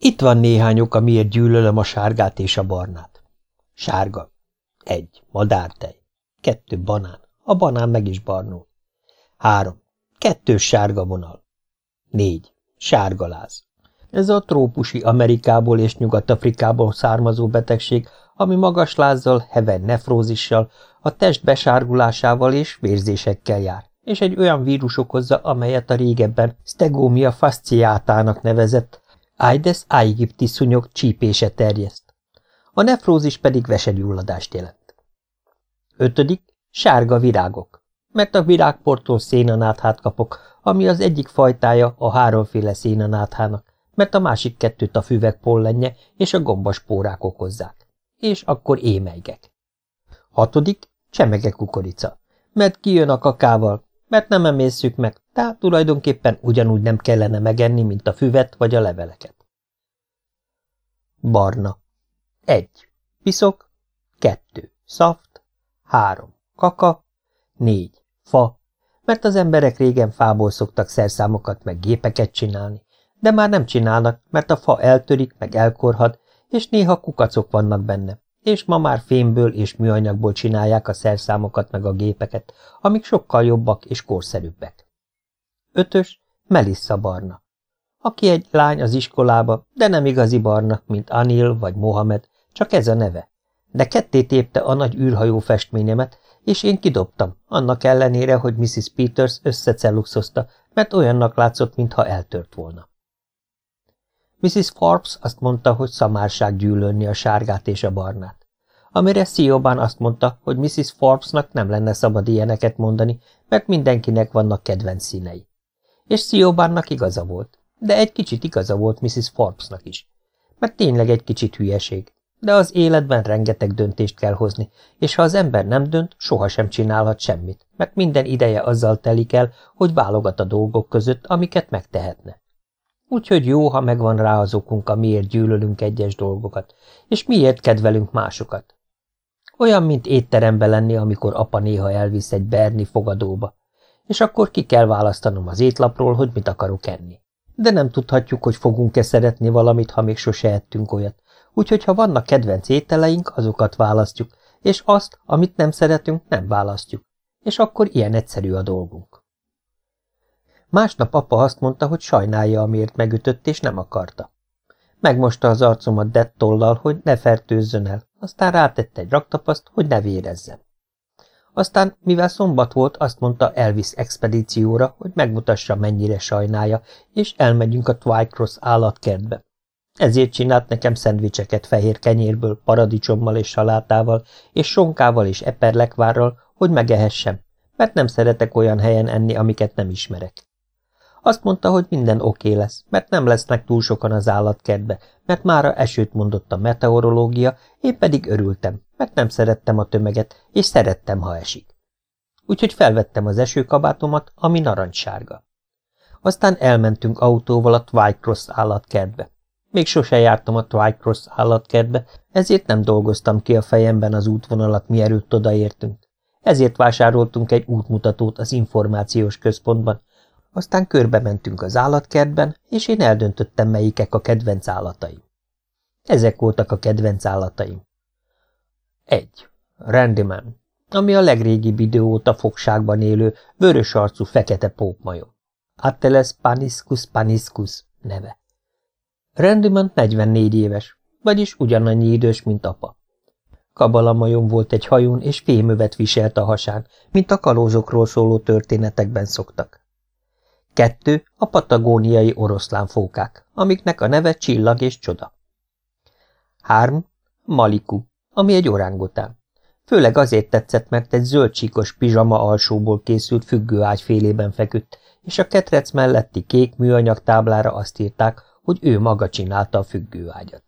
Itt van néhány ok, miért gyűlölöm a sárgát és a barnát. Sárga. Egy. Madártej. Kettő. Banán. A banán meg is barnul. Három. Kettős sárga vonal. Négy. Sárgaláz. Ez a trópusi Amerikából és Nyugat-Afrikából származó betegség, ami magas lázzal, heven nefrózissal, a test besárgulásával és vérzésekkel jár, és egy olyan vírus okozza, amelyet a régebben Stegomia fasciátának nevezett Aedes aegypti szúnyog csípése terjeszt. A nefrózis pedig vesenyulladást jelent. Ötödik, sárga virágok, mert a virágportól szénanáthát kapok, ami az egyik fajtája a háromféle szénanáthának, mert a másik kettőt a füvek pollenje és a gombaspórák okozzák. És akkor émelygek. Hatodik, csemege kukorica, mert kijön a kakával, mert nem emészszük meg, tehát tulajdonképpen ugyanúgy nem kellene megenni, mint a füvet vagy a leveleket. Barna. Egy. Piszok. Kettő. Szaft. Három. Kaka. Négy. Fa. Mert az emberek régen fából szoktak szerszámokat meg gépeket csinálni, de már nem csinálnak, mert a fa eltörik, meg elkorhad, és néha kukacok vannak benne, és ma már fémből és műanyagból csinálják a szerszámokat meg a gépeket, amik sokkal jobbak és korszerűbbek. Ötös, Melissa barna. Aki egy lány az iskolába, de nem igazi barna, mint Anil vagy Mohamed, csak ez a neve. De ketté tépte a nagy űrhajó festményemet, és én kidobtam, annak ellenére, hogy Mrs. Peters összeceluxozta, mert olyannak látszott, mintha eltört volna. Mrs. Forbes azt mondta, hogy szamárság gyűlölni a sárgát és a barnát. Amire Siobhan azt mondta, hogy Mrs. Forbesnak nem lenne szabad ilyeneket mondani, mert mindenkinek vannak kedvenc színei. És Siobhannak igaza volt, de egy kicsit igaza volt Mrs. Forbesnak is. Mert tényleg egy kicsit hülyeség. De az életben rengeteg döntést kell hozni, és ha az ember nem dönt, sohasem csinálhat semmit, mert minden ideje azzal telik el, hogy válogat a dolgok között, amiket megtehetne. Úgyhogy jó, ha megvan rá az okunk, miért gyűlölünk egyes dolgokat, és miért kedvelünk másokat. Olyan, mint étterembe lenni, amikor apa néha elvisz egy berni fogadóba, és akkor ki kell választanom az étlapról, hogy mit akarok enni. De nem tudhatjuk, hogy fogunk-e szeretni valamit, ha még sose ettünk olyat, úgyhogy ha vannak kedvenc ételeink, azokat választjuk, és azt, amit nem szeretünk, nem választjuk. És akkor ilyen egyszerű a dolgunk. Másnap apa azt mondta, hogy sajnálja, amiért megütött, és nem akarta. Megmosta az arcomat dettollal, hogy ne fertőzzön el, aztán rátette egy raktapaszt, hogy ne vérezzem. Aztán, mivel szombat volt, azt mondta Elvis expedícióra, hogy megmutassa, mennyire sajnálja, és elmegyünk a Twycross állatkertbe. Ezért csinált nekem szendvicseket fehér kenyérből, paradicsommal és salátával, és sonkával és eperlekvárral, hogy megehessem, mert nem szeretek olyan helyen enni, amiket nem ismerek. Azt mondta, hogy minden oké lesz, mert nem lesznek túl sokan az állatkertbe, mert mára esőt mondott a meteorológia, én pedig örültem, mert nem szerettem a tömeget, és szerettem, ha esik. Úgyhogy felvettem az esőkabátomat, ami narancssárga. Aztán elmentünk autóval a Twycross állatkertbe. Még sose jártam a Twycross állatkertbe, ezért nem dolgoztam ki a fejemben az útvonalat, mielőtt odaértünk. Ezért vásároltunk egy útmutatót az információs központban, aztán körbe mentünk az állatkertben, és én eldöntöttem, melyikek a kedvenc állataim. Ezek voltak a kedvenc állataim. 1. Randyman, ami a legrégibb idő óta fogságban élő, vörös arcú fekete pókmajom. Ateles paniscus paniscus neve. Randyman 44 éves, vagyis ugyanannyi idős, mint apa. Kabalamajom volt egy hajón, és fémövet viselt a hasán, mint a kalózokról szóló történetekben szoktak. Kettő a patagóniai oroszlánfókák, amiknek a neve csillag és csoda. Három Maliku, ami egy orángotán. Főleg azért tetszett, mert egy zöldcsíkos pizsama alsóból készült függőágy félében feküdt, és a ketrec melletti kék műanyag táblára azt írták, hogy ő maga csinálta a függőágyat.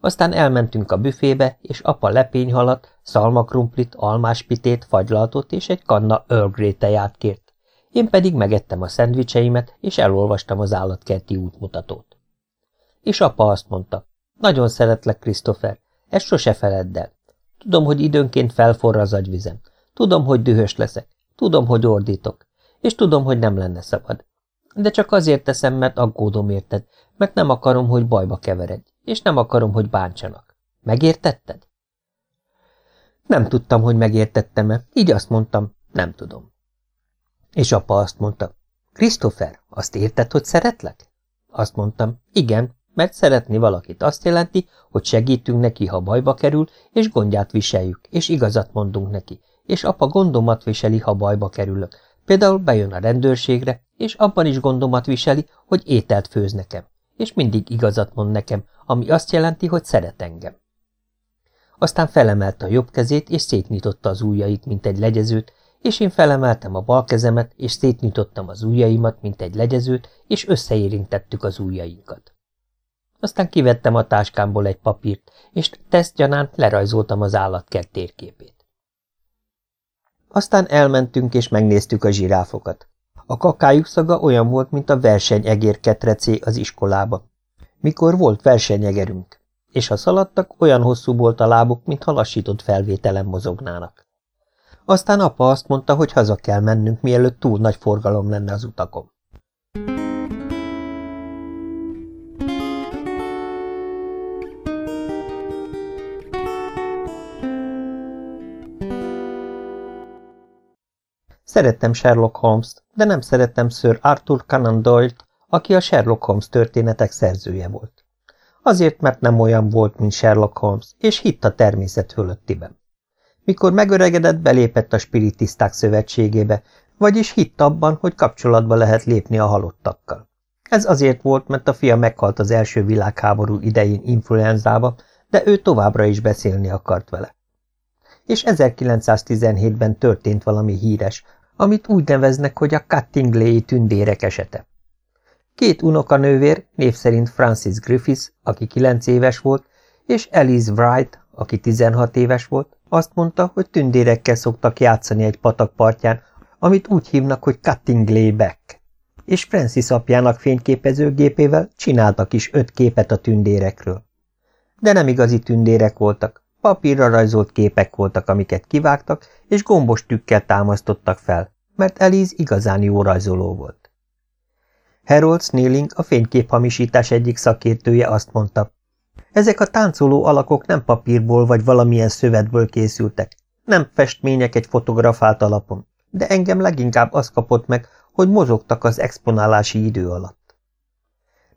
Aztán elmentünk a büfébe, és apa lepényhalat, szalmakrumplit, almáspitét, fagylaltot és egy kanna Earl Grey teját kért. Én pedig megettem a szendvicseimet, és elolvastam az állatkerti útmutatót. És apa azt mondta, nagyon szeretlek, Christopher, ezt sose feledd el. Tudom, hogy időnként felforra az agyvizem. Tudom, hogy dühös leszek. Tudom, hogy ordítok. És tudom, hogy nem lenne szabad. De csak azért teszem, mert aggódom érted, mert nem akarom, hogy bajba keveredj, és nem akarom, hogy bántsanak. Megértetted? Nem tudtam, hogy megértettem-e, így azt mondtam, nem tudom. És apa azt mondta, Christopher, azt érted, hogy szeretlek? Azt mondtam, igen, mert szeretni valakit azt jelenti, hogy segítünk neki, ha bajba kerül, és gondját viseljük, és igazat mondunk neki, és apa gondomat viseli, ha bajba kerülök. Például bejön a rendőrségre, és abban is gondomat viseli, hogy ételt főz nekem, és mindig igazat mond nekem, ami azt jelenti, hogy szeret engem. Aztán felemelte a jobb kezét, és szétnyitotta az ujjait, mint egy legyezőt, és én felemeltem a bal kezemet, és szétnyitottam az ujjaimat, mint egy legyezőt, és összeérintettük az ujjainkat. Aztán kivettem a táskámból egy papírt, és tesztgyanánt lerajzoltam az állatkert térképét. Aztán elmentünk, és megnéztük a zsiráfokat. A kakájuk szaga olyan volt, mint a versenyegér ketrecé az iskolába. Mikor volt versenyegerünk, és ha szaladtak, olyan hosszú volt a lábuk, mint lassított felvételen mozognának. Aztán apa azt mondta, hogy haza kell mennünk, mielőtt túl nagy forgalom lenne az utakon. Szerettem Sherlock Holmes-t, de nem szerettem Sir Arthur Conan Doyle-t, aki a Sherlock Holmes történetek szerzője volt. Azért, mert nem olyan volt, mint Sherlock Holmes, és hitt a természet fölöttiben. Mikor megöregedett, belépett a spiritiszták szövetségébe, vagyis hitt abban, hogy kapcsolatba lehet lépni a halottakkal. Ez azért volt, mert a fia meghalt az első világháború idején influenzába, de ő továbbra is beszélni akart vele. És 1917-ben történt valami híres, amit úgy neveznek, hogy a Cuttingley tündérek esete. Két unokanővér, név szerint Francis Griffiths, aki kilenc éves volt, és Alice Wright, aki 16 éves volt, azt mondta, hogy tündérekkel szoktak játszani egy patak amit úgy hívnak, hogy Cuttingley Back. És Francis apjának fényképezőgépével csináltak is öt képet a tündérekről. De nem igazi tündérek voltak, papírra rajzolt képek voltak, amiket kivágtak, és gombos tükkel támasztottak fel, mert Eliz igazán jó rajzoló volt. Harold Snelling, a fényképhamisítás egyik szakértője azt mondta, ezek a táncoló alakok nem papírból vagy valamilyen szövetből készültek, nem festmények egy fotografált alapon, de engem leginkább az kapott meg, hogy mozogtak az exponálási idő alatt.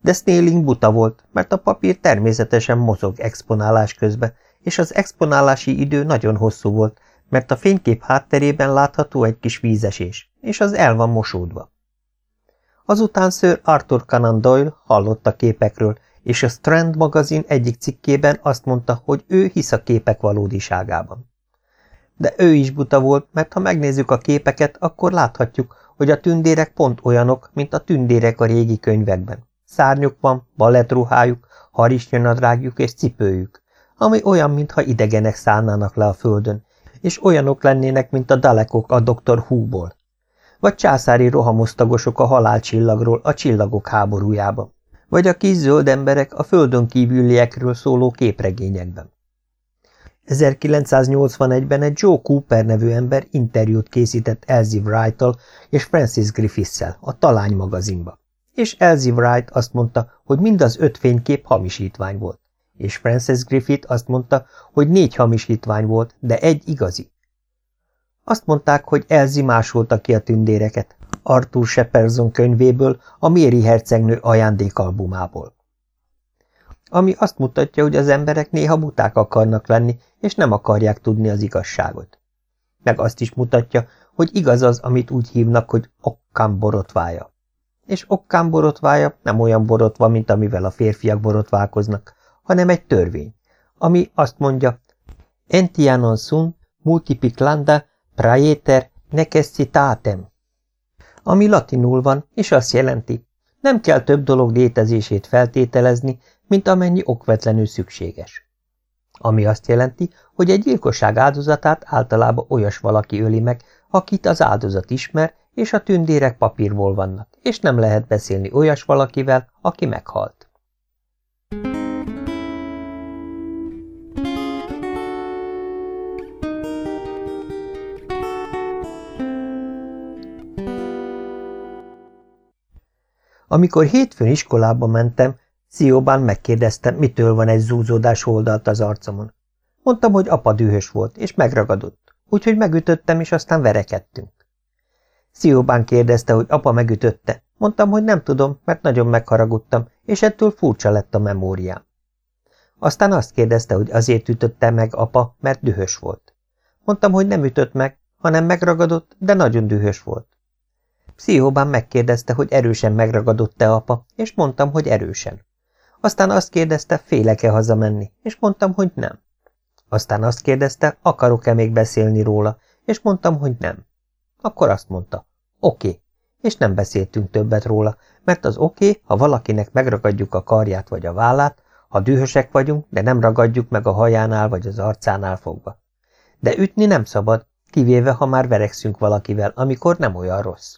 De Snelling buta volt, mert a papír természetesen mozog exponálás közben, és az exponálási idő nagyon hosszú volt, mert a fénykép hátterében látható egy kis vízesés, és az el van mosódva. Azután Sir Arthur Conan Doyle hallott a képekről, és a Strand magazin egyik cikkében azt mondta, hogy ő hisz a képek valódiságában. De ő is buta volt, mert ha megnézzük a képeket, akkor láthatjuk, hogy a tündérek pont olyanok, mint a tündérek a régi könyvekben. Szárnyuk van, balettruhájuk, harisnyanadrágjuk és cipőjük, ami olyan, mintha idegenek szállnának le a földön, és olyanok lennének, mint a dalekok a doktor Húból, vagy császári rohamosztagosok a halálcsillagról a csillagok háborújában, vagy a kis zöld emberek a földön kívüliekről szóló képregényekben. 1981-ben egy Joe Cooper nevű ember interjút készített Elsie wright és Francis Griffiths-szel a Talány magazinba. És Elsie Wright azt mondta, hogy mind az öt fénykép hamisítvány volt és Francis Griffith azt mondta, hogy négy hamisítvány volt, de egy igazi. Azt mondták, hogy Elzi másolta ki a tündéreket, Arthur Shepperson könyvéből, a Méri hercegnő ajándékalbumából. Ami azt mutatja, hogy az emberek néha buták akarnak lenni, és nem akarják tudni az igazságot. Meg azt is mutatja, hogy igaz az, amit úgy hívnak, hogy okkám borotvája. És okkám borotvája nem olyan borotva, mint amivel a férfiak borotválkoznak, hanem egy törvény, ami azt mondja, Entianon sum multiplicanda praeter necessitatem, ami latinul van, és azt jelenti, nem kell több dolog létezését feltételezni, mint amennyi okvetlenül szükséges. Ami azt jelenti, hogy egy gyilkosság áldozatát általában olyas valaki öli meg, akit az áldozat ismer, és a tündérek papírból vannak, és nem lehet beszélni olyas valakivel, aki meghalt. Amikor hétfőn iskolába mentem, Szióbán megkérdezte, mitől van egy zúzódás oldalt az arcomon. Mondtam, hogy apa dühös volt, és megragadott, úgyhogy megütöttem, és aztán verekedtünk. Szióbán kérdezte, hogy apa megütötte. Mondtam, hogy nem tudom, mert nagyon megharagudtam, és ettől furcsa lett a memóriám. Aztán azt kérdezte, hogy azért ütötte meg apa, mert dühös volt. Mondtam, hogy nem ütött meg, hanem megragadott, de nagyon dühös volt. Pszichóbán megkérdezte, hogy erősen megragadott-e apa, és mondtam, hogy erősen. Aztán azt kérdezte, félek-e hazamenni, és mondtam, hogy nem. Aztán azt kérdezte, akarok-e még beszélni róla, és mondtam, hogy nem. Akkor azt mondta, oké, okay. és nem beszéltünk többet róla, mert az oké, okay, ha valakinek megragadjuk a karját vagy a vállát, ha dühösek vagyunk, de nem ragadjuk meg a hajánál vagy az arcánál fogva. De ütni nem szabad, kivéve, ha már verekszünk valakivel, amikor nem olyan rossz.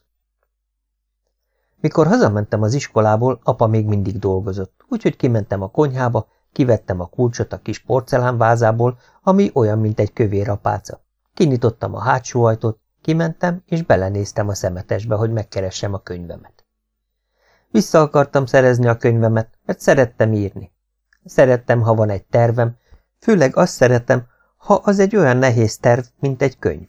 Mikor hazamentem az iskolából, apa még mindig dolgozott, úgyhogy kimentem a konyhába, kivettem a kulcsot a kis porcelánvázából, ami olyan, mint egy kövér apáca. Kinyitottam a hátsó ajtót, kimentem, és belenéztem a szemetesbe, hogy megkeressem a könyvemet. Vissza akartam szerezni a könyvemet, mert szerettem írni. Szerettem, ha van egy tervem, főleg azt szeretem, ha az egy olyan nehéz terv, mint egy könyv.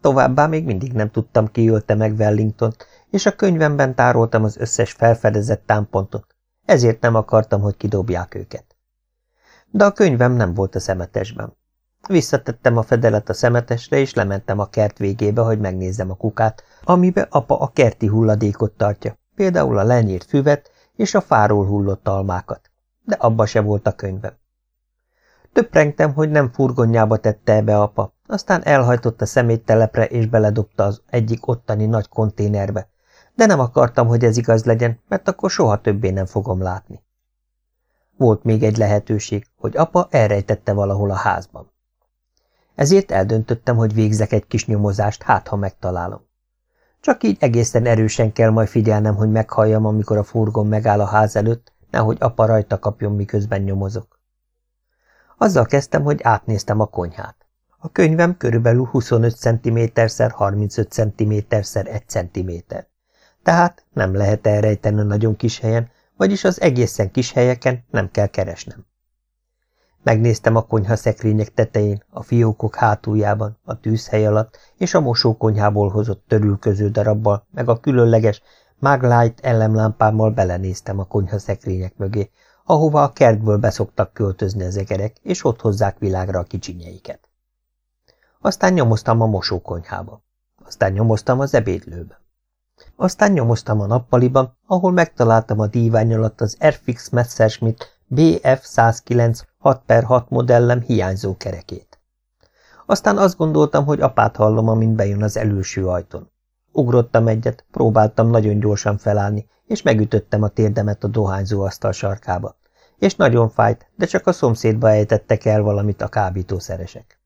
Továbbá még mindig nem tudtam, ki ölte meg wellington és a könyvemben tároltam az összes felfedezett támpontot, ezért nem akartam, hogy kidobják őket. De a könyvem nem volt a szemetesben. Visszatettem a fedelet a szemetesre, és lementem a kert végébe, hogy megnézzem a kukát, amibe apa a kerti hulladékot tartja, például a lenyírt füvet és a fáról hullott almákat, de abba se volt a könyvem. Töprengtem, hogy nem furgonjába tette ebbe apa, aztán elhajtott a szeméttelepre és beledobta az egyik ottani nagy konténerbe, de nem akartam, hogy ez igaz legyen, mert akkor soha többé nem fogom látni. Volt még egy lehetőség, hogy apa elrejtette valahol a házban. Ezért eldöntöttem, hogy végzek egy kis nyomozást, hát ha megtalálom. Csak így egészen erősen kell majd figyelnem, hogy meghalljam, amikor a furgon megáll a ház előtt, nehogy apa rajta kapjon, miközben nyomozok. Azzal kezdtem, hogy átnéztem a konyhát. A könyvem körülbelül 25 cm-szer 35 cm-szer 1 cm. Tehát nem lehet elrejteni nagyon kis helyen, vagyis az egészen kis helyeken nem kell keresnem. Megnéztem a konyha szekrények tetején, a fiókok hátuljában, a tűzhely alatt, és a mosókonyhából hozott törülköző darabbal, meg a különleges Maglite ellemlámpámmal belenéztem a konyha szekrények mögé, ahova a kertből beszoktak költözni az egerek, és ott hozzák világra a kicsinyeiket. Aztán nyomoztam a mosókonyhába. Aztán nyomoztam az ebédlőbe. Aztán nyomoztam a nappaliban, ahol megtaláltam a dívány alatt az Airfix Messerschmitt BF 109 6 per 6 modellem hiányzó kerekét. Aztán azt gondoltam, hogy apát hallom, amint bejön az előső ajtón. Ugrottam egyet, próbáltam nagyon gyorsan felállni, és megütöttem a térdemet a dohányzó asztal sarkába. És nagyon fájt, de csak a szomszédba ejtettek el valamit a kábítószeresek.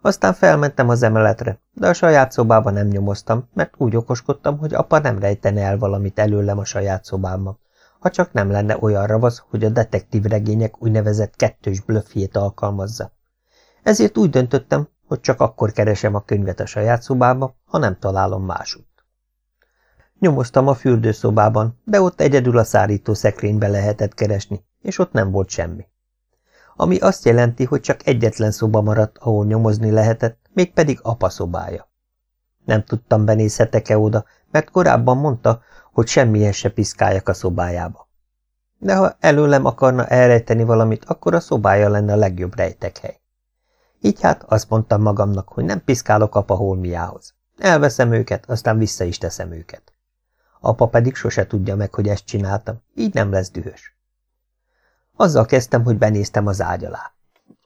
Aztán felmentem az emeletre, de a saját szobába nem nyomoztam, mert úgy okoskodtam, hogy apa nem rejtene el valamit előlem a saját szobámban, ha csak nem lenne olyan ravasz, hogy a detektív regények úgynevezett kettős blöffjét alkalmazza. Ezért úgy döntöttem, hogy csak akkor keresem a könyvet a saját szobába, ha nem találom másút. Nyomoztam a fürdőszobában, de ott egyedül a szárító szekrénybe lehetett keresni, és ott nem volt semmi. Ami azt jelenti, hogy csak egyetlen szoba maradt, ahol nyomozni lehetett, mégpedig apa szobája. Nem tudtam, benézhetek-e oda, mert korábban mondta, hogy semmihez se piszkáljak a szobájába. De ha előlem akarna elrejteni valamit, akkor a szobája lenne a legjobb rejtekhely. Így hát azt mondtam magamnak, hogy nem piszkálok apa holmiához. Elveszem őket, aztán vissza is teszem őket. Apa pedig sose tudja meg, hogy ezt csináltam, így nem lesz dühös. Azzal kezdtem, hogy benéztem az ágy alá.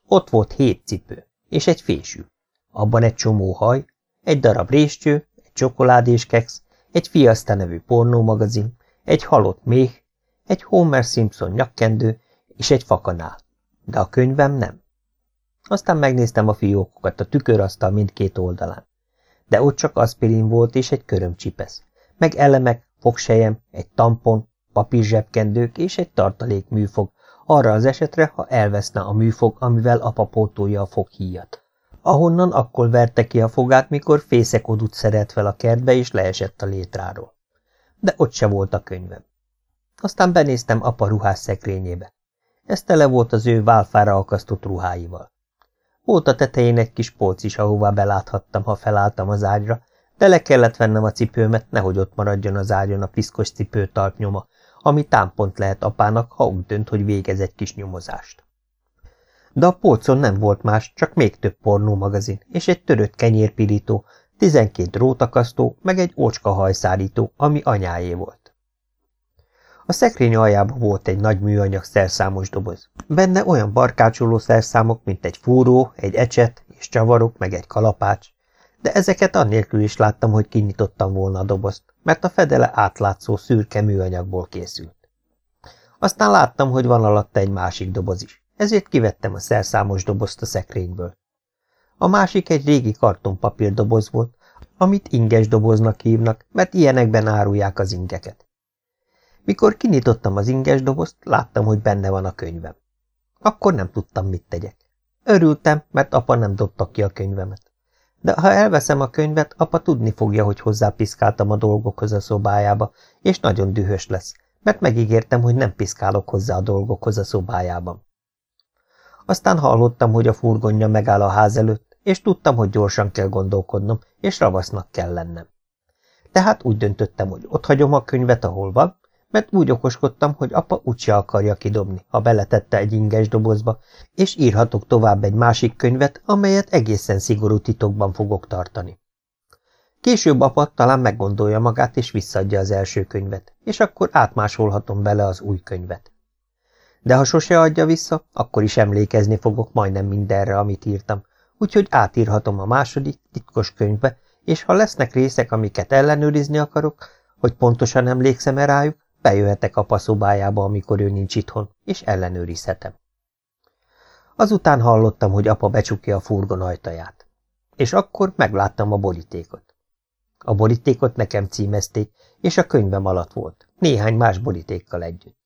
Ott volt hét cipő, és egy fésű. Abban egy csomó haj, egy darab réscső, egy csokoládés keksz, egy Fiaszta nevű pornómagazin, egy halott méh, egy Homer Simpson nyakkendő és egy fakanál. De a könyvem nem. Aztán megnéztem a fiókokat a tükörasztal mindkét oldalán. De ott csak aspirin volt és egy körömcsipesz, meg elemek, fogsejem, egy tampon, papírzsebkendők és egy tartalék műfog, arra az esetre, ha elveszne a műfog, amivel apa pótolja a foghíjat. Ahonnan akkor verte ki a fogát, mikor fészek odut szeret fel a kertbe, és leesett a létráról. de ott se volt a könyvem. Aztán benéztem apa ruhás szekrényébe. Ez tele volt az ő válfára akasztott ruháival. Volt a tetején egy kis polc is, ahová beláthattam, ha felálltam az ágyra, de le kellett vennem a cipőmet, nehogy ott maradjon az ágyon a piszkos cipő talpnyoma, ami támpont lehet apának, ha úgy dönt, hogy végez egy kis nyomozást. De a polcon nem volt más, csak még több pornómagazin, és egy törött kenyérpirító, tizenkét drótakasztó, meg egy ócska hajszárító, ami anyáé volt. A szekrény aljában volt egy nagy műanyag szerszámos doboz. Benne olyan barkácsoló szerszámok, mint egy fúró, egy ecset és csavarok, meg egy kalapács, de ezeket annélkül is láttam, hogy kinyitottam volna a dobozt, mert a fedele átlátszó szürke műanyagból készült. Aztán láttam, hogy van alatta egy másik doboz is, ezért kivettem a szerszámos dobozt a szekrényből. A másik egy régi kartonpapír doboz volt, amit inges doboznak hívnak, mert ilyenekben árulják az ingeket. Mikor kinyitottam az inges dobozt, láttam, hogy benne van a könyvem. Akkor nem tudtam, mit tegyek. Örültem, mert apa nem dobta ki a könyvemet. De ha elveszem a könyvet, apa tudni fogja, hogy hozzápiszkáltam a dolgokhoz a szobájába, és nagyon dühös lesz, mert megígértem, hogy nem piszkálok hozzá a dolgokhoz a szobájában. Aztán hallottam, hogy a furgonja megáll a ház előtt, és tudtam, hogy gyorsan kell gondolkodnom, és ravasznak kell lennem. Tehát úgy döntöttem, hogy ott hagyom a könyvet, ahol van, mert úgy okoskodtam, hogy apa úgyse akarja kidobni, ha beletette egy inges dobozba, és írhatok tovább egy másik könyvet, amelyet egészen szigorú titokban fogok tartani. Később apa talán meggondolja magát, és visszadja az első könyvet, és akkor átmásolhatom bele az új könyvet. De ha sose adja vissza, akkor is emlékezni fogok majdnem mindenre, amit írtam, úgyhogy átírhatom a második, titkos könyvbe, és ha lesznek részek, amiket ellenőrizni akarok, hogy pontosan emlékszem-e rájuk, Bejöhetek apa szobájába, amikor ő nincs itthon, és ellenőrizhetem. Azután hallottam, hogy apa becsukja a furgon ajtaját. És akkor megláttam a borítékot. A borítékot nekem címezték, és a könyvem alatt volt, néhány más borítékkal együtt.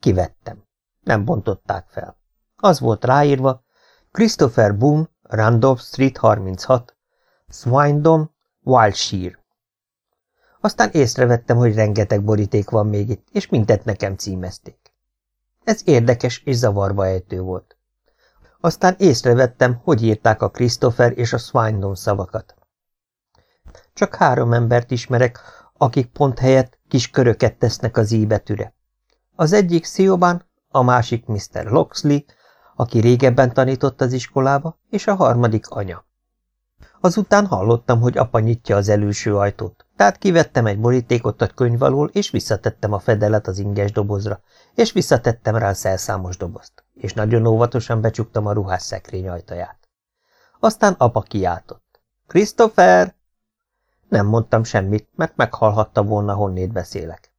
Kivettem. Nem bontották fel. Az volt ráírva, Christopher Boone, Randolph Street 36, Swindon, Wiltshire. Aztán észrevettem, hogy rengeteg boríték van még itt, és mindet nekem címezték. Ez érdekes és zavarba ejtő volt. Aztán észrevettem, hogy írták a Christopher és a Swindon szavakat. Csak három embert ismerek, akik pont helyett kis köröket tesznek az i íbetűre. Az egyik Siobhan, a másik Mr. Loxley, aki régebben tanított az iskolába, és a harmadik anya. Azután hallottam, hogy apa nyitja az előső ajtót, tehát kivettem egy borítékot a könyv alól, és visszatettem a fedelet az inges dobozra, és visszatettem rá a szelszámos dobozt, és nagyon óvatosan becsuktam a ruhás szekrény ajtaját. Aztán apa kiáltott. – Christopher! Nem mondtam semmit, mert meghallhatta volna, honnét beszélek.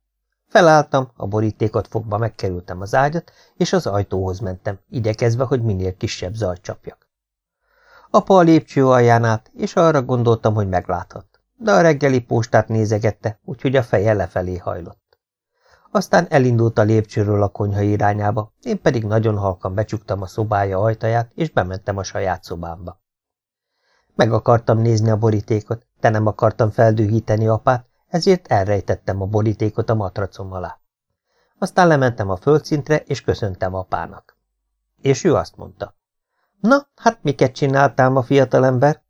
Felálltam, a borítékot fogva megkerültem az ágyat, és az ajtóhoz mentem, igyekezve, hogy minél kisebb zajt csapjak. Apa a lépcső alján át, és arra gondoltam, hogy megláthat. De a reggeli postát nézegette, úgyhogy a feje lefelé hajlott. Aztán elindult a lépcsőről a konyha irányába, én pedig nagyon halkan becsuktam a szobája ajtaját, és bementem a saját szobámba. Meg akartam nézni a borítékot, de nem akartam feldühíteni apát, ezért elrejtettem a borítékot a matracom alá. Aztán lementem a földszintre, és köszöntem apának. És ő azt mondta. Na, hát miket csináltál ma, fiatalember?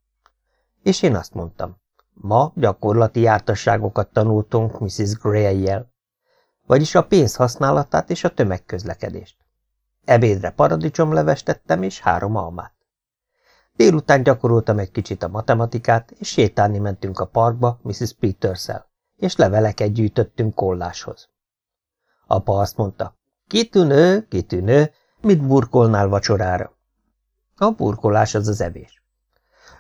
És én azt mondtam. Ma gyakorlati jártasságokat tanultunk Mrs. Gray-jel, vagyis a pénz használatát és a tömegközlekedést. Ebédre paradicsomlevest tettem és három almát. Délután gyakoroltam egy kicsit a matematikát, és sétálni mentünk a parkba Mrs. peters és leveleket gyűjtöttünk kolláshoz. Apa azt mondta, kitűnő, kitűnő, mit burkolnál vacsorára? A burkolás az az evés.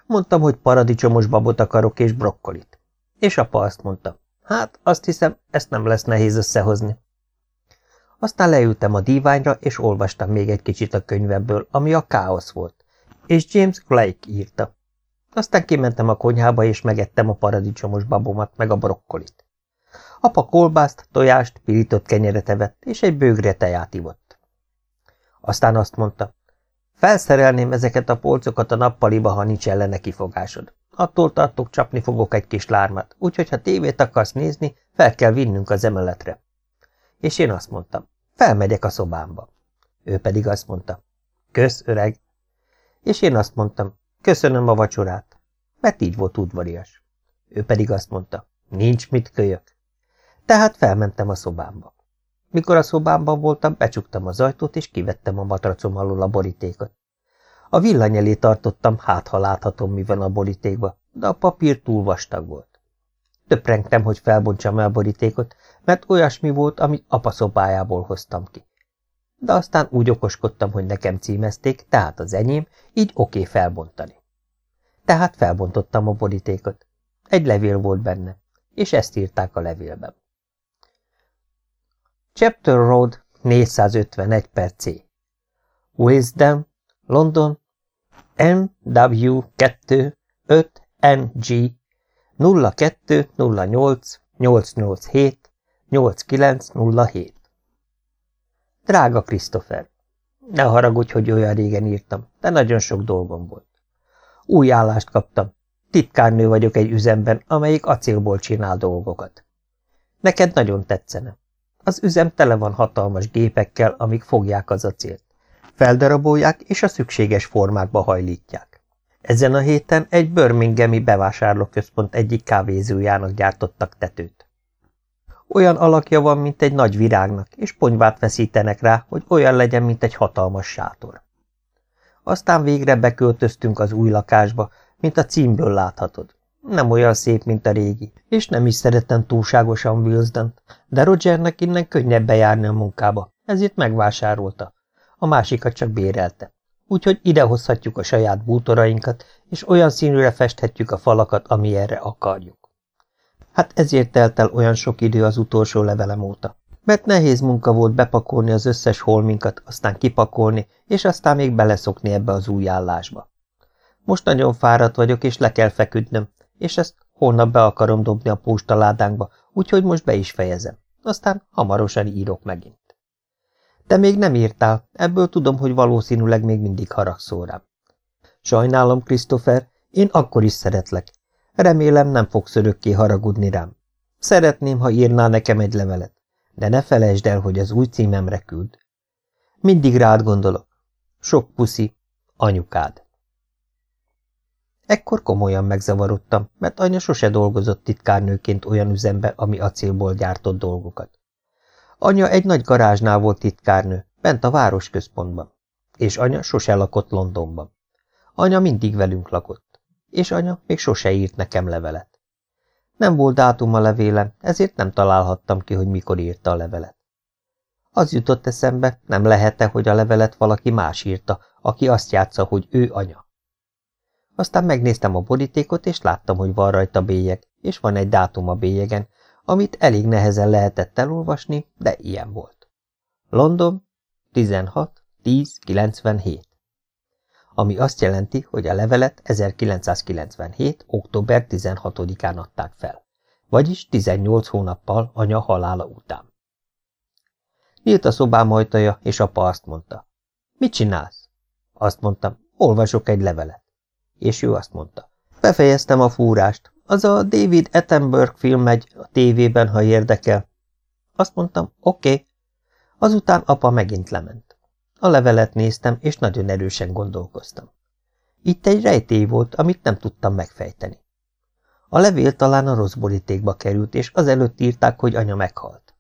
Mondtam, hogy paradicsomos babot akarok és brokkolit. És apa azt mondta, hát azt hiszem, ezt nem lesz nehéz összehozni. Aztán leültem a díványra, és olvastam még egy kicsit a könyvemből, ami a káosz volt, és James Blake írta. Aztán kimentem a konyhába, és megettem a paradicsomos babomat, meg a brokkolit. Apa kolbászt, tojást, pirított kenyeret evett, és egy bőgre teját ivott. Aztán azt mondta, Felszerelném ezeket a polcokat a nappaliba, ha nincs ellene kifogásod. Attól tartok, csapni fogok egy kis lármát, úgyhogy ha tévét akarsz nézni, fel kell vinnünk az emeletre. És én azt mondtam, felmegyek a szobámba. Ő pedig azt mondta, kösz, öreg. És én azt mondtam, köszönöm a vacsorát, mert így volt udvarias. Ő pedig azt mondta, nincs mit kölyök. Tehát felmentem a szobámba. Mikor a szobámban voltam, becsuktam az ajtót, és kivettem a matracom alól a borítékot. A villany elé tartottam, hát ha láthatom, mi van a borítékba, de a papír túl vastag volt. Töprengtem, hogy felbontsam el borítékot, mert olyasmi volt, amit apa szobájából hoztam ki. De aztán úgy okoskodtam, hogy nekem címezték, tehát az enyém, így oké felbontani. Tehát felbontottam a borítékot. Egy levél volt benne, és ezt írták a levélben. Chapter Road 451 per C. Wisdom, London, NW2 5NG 0208 887 8907 Drága Christopher, ne haragudj, hogy olyan régen írtam, de nagyon sok dolgom volt. Új állást kaptam. Titkárnő vagyok egy üzemben, amelyik acélból csinál dolgokat. Neked nagyon tetszene. Az üzem tele van hatalmas gépekkel, amik fogják az acélt. Feldarabolják és a szükséges formákba hajlítják. Ezen a héten egy Birminghami bevásárlóközpont egyik kávézójának gyártottak tetőt. Olyan alakja van, mint egy nagy virágnak, és ponyvát feszítenek rá, hogy olyan legyen, mint egy hatalmas sátor. Aztán végre beköltöztünk az új lakásba, mint a címből láthatod. Nem olyan szép, mint a régi, és nem is szeretem túlságosan wilsden de Rogernek innen könnyebb bejárni a munkába, ezért megvásárolta. A másikat csak bérelte. Úgyhogy idehozhatjuk a saját bútorainkat, és olyan színűre festhetjük a falakat, ami erre akarjuk. Hát ezért telt el olyan sok idő az utolsó levelem óta. Mert nehéz munka volt bepakolni az összes holminkat, aztán kipakolni, és aztán még beleszokni ebbe az új állásba. Most nagyon fáradt vagyok, és le kell feküdnöm, és ezt holnap be akarom dobni a postaládánkba, úgyhogy most be is fejezem. Aztán hamarosan írok megint. De még nem írtál, ebből tudom, hogy valószínűleg még mindig haragszol rám. Sajnálom, Christopher, én akkor is szeretlek. Remélem nem fogsz örökké haragudni rám. Szeretném, ha írnál nekem egy levelet, de ne felejtsd el, hogy az új címemre küld. Mindig rád gondolok. Sok puszi, anyukád. Ekkor komolyan megzavarodtam, mert anya sose dolgozott titkárnőként olyan üzembe, ami acélból gyártott dolgokat. Anya egy nagy garázsnál volt titkárnő, bent a városközpontban, és anya sose lakott Londonban. Anya mindig velünk lakott, és anya még sose írt nekem levelet. Nem volt dátum a levélem, ezért nem találhattam ki, hogy mikor írta a levelet. Az jutott eszembe, nem lehet-e, hogy a levelet valaki más írta, aki azt játsza, hogy ő anya. Aztán megnéztem a borítékot, és láttam, hogy van rajta bélyeg, és van egy dátum a bélyegen, amit elég nehezen lehetett elolvasni, de ilyen volt. London, 16, 10, 97. Ami azt jelenti, hogy a levelet 1997. október 16-án adták fel, vagyis 18 hónappal anya halála után. Nyílt a szobám ajtaja, és apa azt mondta. Mit csinálsz? Azt mondtam, olvasok egy levelet. És ő azt mondta. Befejeztem a fúrást. Az a David Attenborough film megy a tévében, ha érdekel. Azt mondtam, oké. Okay. Azután apa megint lement. A levelet néztem, és nagyon erősen gondolkoztam. Itt egy rejtély volt, amit nem tudtam megfejteni. A levél talán a rossz borítékba került, és azelőtt írták, hogy anya meghalt.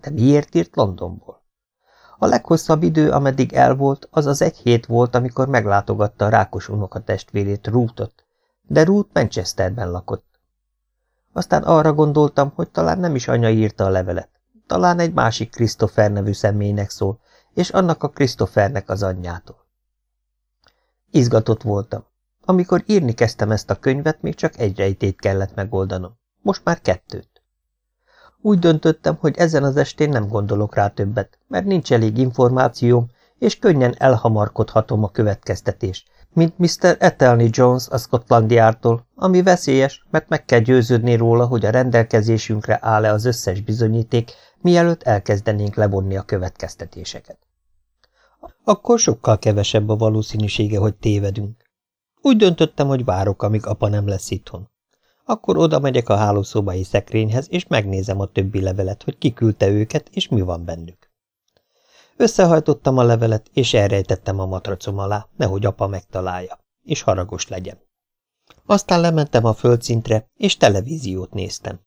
De miért írt Londonból? A leghosszabb idő, ameddig el volt, az az egy hét volt, amikor meglátogatta a rákos unokatestvérét, Ruthot, de Ruth Manchesterben lakott. Aztán arra gondoltam, hogy talán nem is anya írta a levelet. Talán egy másik Christopher nevű személynek szól, és annak a Christophernek az anyjától. Izgatott voltam. Amikor írni kezdtem ezt a könyvet, még csak egy rejtét kellett megoldanom. Most már kettőt. Úgy döntöttem, hogy ezen az estén nem gondolok rá többet, mert nincs elég információm, és könnyen elhamarkodhatom a következtetés, mint Mr. Ethelny Jones a Scotlandiártól, ami veszélyes, mert meg kell győződni róla, hogy a rendelkezésünkre áll-e az összes bizonyíték, mielőtt elkezdenénk levonni a következtetéseket. Akkor sokkal kevesebb a valószínűsége, hogy tévedünk. Úgy döntöttem, hogy várok, amíg apa nem lesz itthon. Akkor oda megyek a hálószobai szekrényhez, és megnézem a többi levelet, hogy kiküldte őket, és mi van bennük. Összehajtottam a levelet, és elrejtettem a matracom alá, nehogy apa megtalálja, és haragos legyen. Aztán lementem a földszintre, és televíziót néztem.